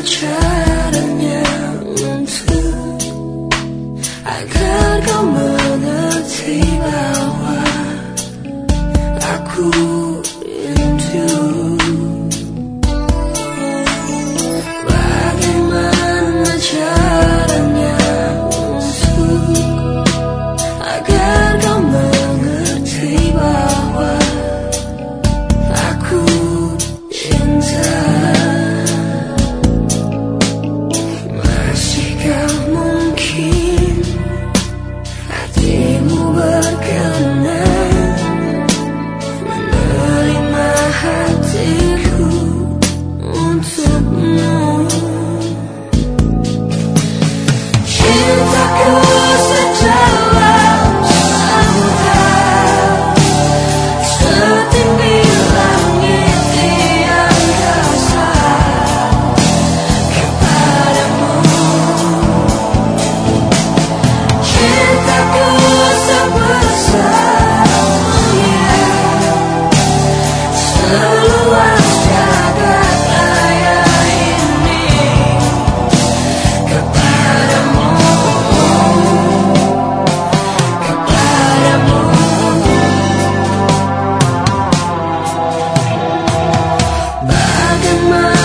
Caranya untuk Agar kau my